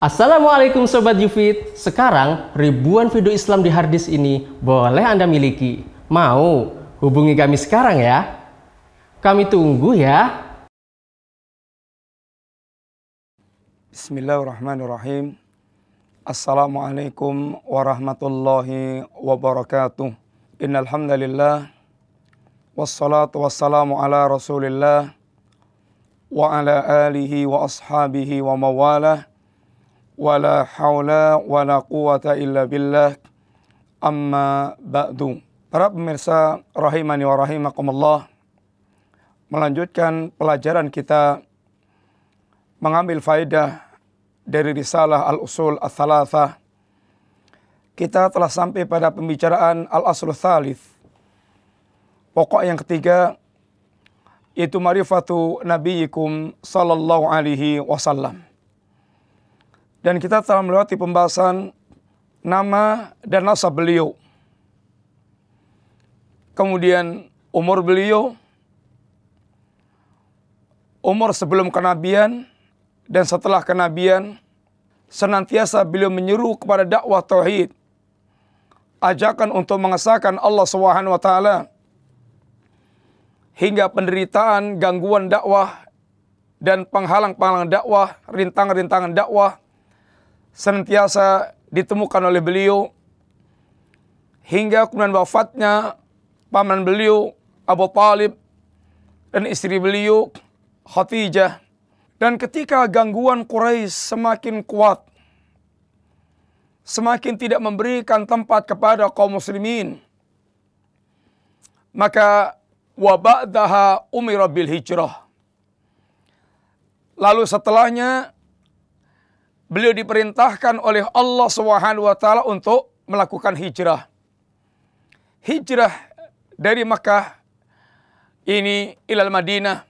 Assalamualaikum Sobat Yufit. Sekarang ribuan video Islam di harddisk ini boleh Anda miliki. Mau? Hubungi kami sekarang ya? Kami tunggu ya. Bismillahirrahmanirrahim. Assalamualaikum warahmatullahi wabarakatuh. Innalhamdulillah. Wassalatu wassalamu ala rasulillah Wa ala alihi wa ashabihi wa mawalah wala haula wala quwata illa billah. Amma ba'du. Para pemirsa rahimani wa rahimakumullah melanjutkan pelajaran kita mengambil faedah dari risalah al-usul al-thalathah. Kita telah sampai pada pembicaraan al-asul thalith. Pokok yang ketiga yaitu marifatu nabiyikum sallallahu alaihi wasallam dan kita telah melewati pembahasan nama dan nasab beliau. Kemudian umur beliau, umur sebelum kenabian dan setelah kenabian, senantiasa beliau menyeru kepada dakwah tauhid. Ajakan untuk mengesahkan Allah Subhanahu wa taala hingga penderitaan, gangguan dakwah dan penghalang-penghalang dakwah, rintangan-rintangan dakwah senantiasa ditemukan oleh beliau hingga kemudian wafatnya paman beliau Abu Talib dan istri beliau Khadijah. Dan ketika gangguan Quraisy semakin kuat semakin tidak memberikan tempat kepada kaum muslimin maka wabadaha umira bil hijrah. Lalu setelahnya beliau diperintahkan oleh Allah Subhanahu wa taala untuk melakukan hijrah. Hijrah dari Makkah ini ilal Madinah.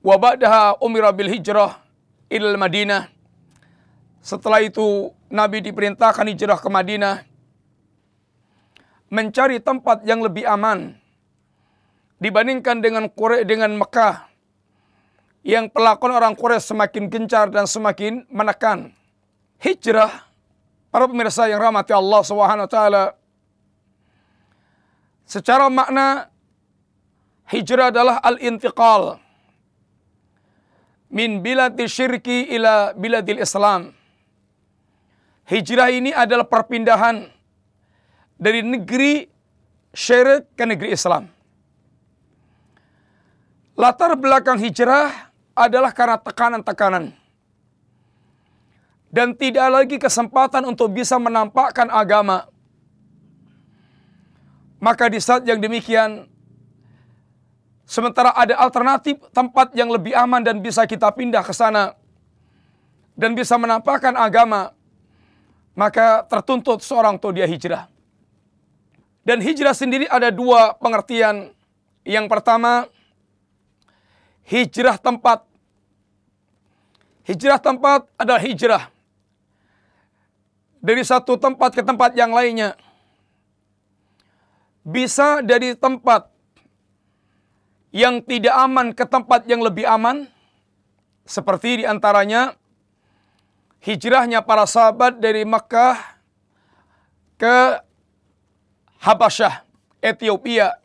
Wa ba'daha umira bil hijrah ilal Madinah. Setelah itu Nabi diperintahkan hijrah ke Madinah mencari tempat yang lebih aman dibandingkan dengan dengan Mekah yang pelakon orang Quraisy semakin gencar dan semakin menekan. Hijrah para pemirsa yang rahmati Allah Subhanahu wa taala secara makna hijrah adalah al-intiqal min biladi syirki ila biladil Islam. Hijrah ini adalah perpindahan dari negeri syirik ke negeri Islam. Latar belakang hijrah adalah karena tekanan-tekanan. Dan tidak lagi kesempatan untuk bisa menampakkan agama. Maka di saat yang demikian, sementara ada alternatif tempat yang lebih aman dan bisa kita pindah ke sana, dan bisa menampakkan agama, maka tertuntut seorang untuk dia hijrah. Dan hijrah sendiri ada dua pengertian. Yang pertama, hijrah tempat. Hijrah tempat adalah hijrah dari satu tempat ke tempat yang lainnya. Bisa dari tempat yang tidak aman ke tempat yang lebih aman. Seperti di antaranya hijrahnya para sahabat dari Makkah ke Habasyah, Ethiopia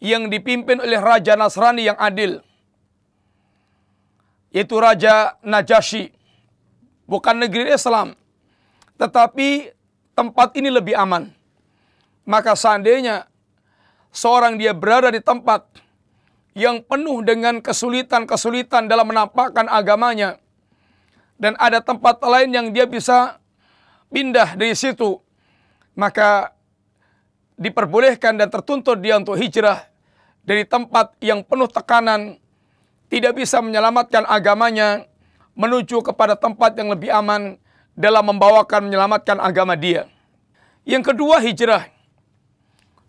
yang dipimpin oleh Raja Nasrani yang adil. Yaitu Raja Najasyi. Bukan negeri Islam. Tetapi tempat ini lebih aman. Maka seandainya seorang dia berada di tempat yang penuh dengan kesulitan-kesulitan dalam menampakkan agamanya. Dan ada tempat lain yang dia bisa pindah dari situ. Maka diperbolehkan dan tertuntut dia untuk hijrah dari tempat yang penuh tekanan, tidak bisa menyelamatkan agamanya, menuju kepada tempat yang lebih aman dalam membawakan menyelamatkan agama dia. Yang kedua hijrah.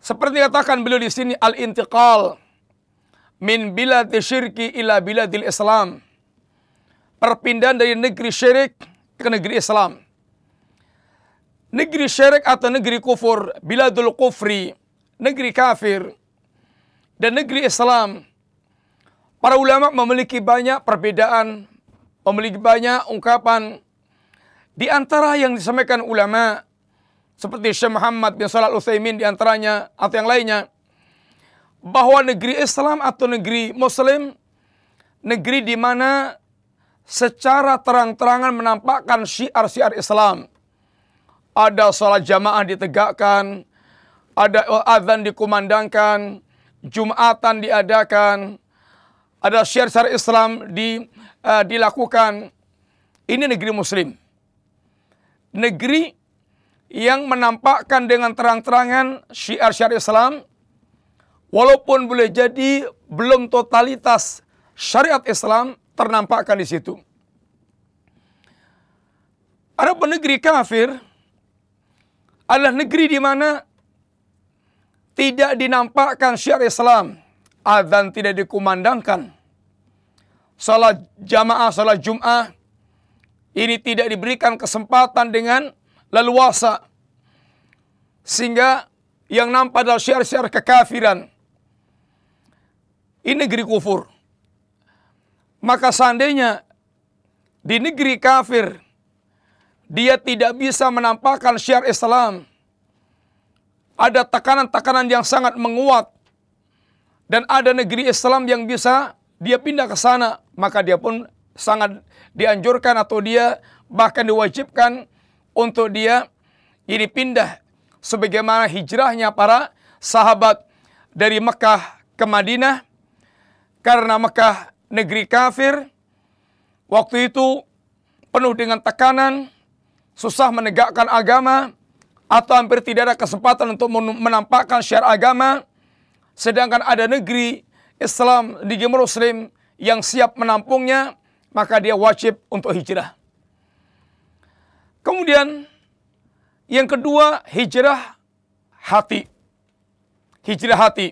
Seperti katakan beliau di sini al-intiqal min biladi syirki ila biladil Islam. Perpindahan dari negeri syirik ke negeri Islam. Negeri syirik atau negeri kufur, biladul kufri, negeri kafir, dan negeri Islam, para ulama memiliki banyak perbedaan memiliki banyak ungkapan di antara yang disampaikan ulama seperti Syekh Muhammad bin Shalal Utsaimin di antaranya atau yang lainnya bahwa negeri Islam atau negeri Muslim negeri di mana secara terang-terangan menampakkan syiar-syiar Islam. Ada sholat jamaah ditegakkan, ada azan dikumandangkan, jumatan diadakan, ada syiar-syiar Islam di, uh, dilakukan. Ini negeri Muslim. Negeri yang menampakkan dengan terang-terangan syiar-syiar Islam, walaupun boleh jadi belum totalitas syariat Islam ternampakkan di situ. Ada negeri kafir adalah negeri di mana tidak dinampakkan syiar Islam, azan tidak dikumandangkan, salat jamaah, salat Jum'ah ini tidak diberikan kesempatan dengan leluasa sehingga yang nampak adalah syiar-syiar kekafiran. Ini negeri kufur. Maka seandainya di negeri kafir dia tidak bisa menampakkan syiar Islam. Ada tekanan-tekanan yang sangat menguat. Dan ada negeri Islam yang bisa dia pindah ke sana, maka dia pun sangat dianjurkan atau dia bahkan diwajibkan untuk dia ini pindah. Sebagaimana hijrahnya para sahabat dari Mekah ke Madinah. Karena Mekah negeri kafir, waktu itu penuh dengan tekanan, susah menegakkan agama, atau hampir tidak ada kesempatan untuk menampakkan syiar agama, sedangkan ada negeri Islam, negeri Muslim yang siap menampungnya, maka dia wajib untuk hijrah. Kemudian yang kedua hijrah hati. Hijrah hati.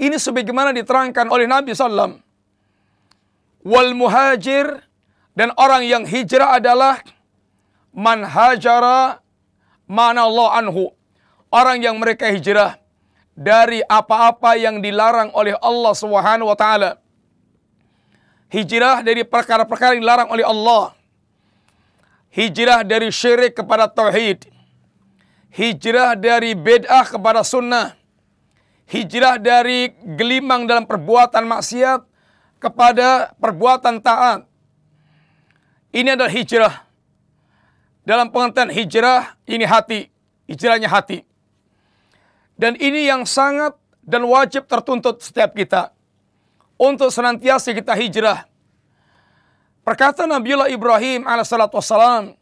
Ini sebagaimana diterangkan oleh Nabi Sallam wal muhajir dan orang yang hijrah adalah man hajara mana Allah anhu. Orang yang mereka hijrah dari apa-apa yang dilarang oleh Allah Subhanahu wa taala. Hijrah dari perkara-perkara yang dilarang oleh Allah. Hijrah dari syirik kepada tauhid. Hijrah dari bid'ah kepada sunnah. Hijrah dari gelimang dalam perbuatan maksiat kepada perbuatan taat. Ini adalah hijrah. Dalam pengertian hijrah, ini hati. Hijrahnya hati. Dan ini yang sangat dan wajib tertuntut setiap kita. Untuk senantiasa kita hijrah. Perkata Nabiullah Ibrahim wassalam,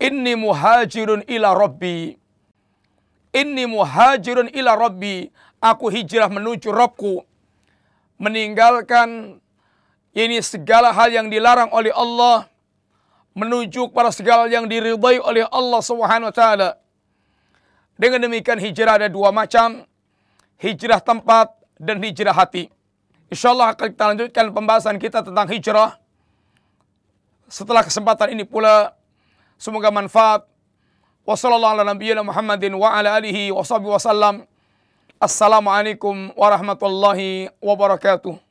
Inni muhajirun ila Rabbi. Inni muhajirun ila Rabbi. Aku hijrah menuju Rabbku meninggalkan ini segala hal yang dilarang oleh Allah menuju kepada segala yang diridhai oleh Allah Subhanahu wa taala. Dengan demikian hijrah ada dua macam, hijrah tempat dan hijrah hati. Insyaallah akan kita lanjutkan pembahasan kita tentang hijrah. Setelah kesempatan ini pula semoga manfaat. Wassalamualaikum warahmatullahi wabarakatuh.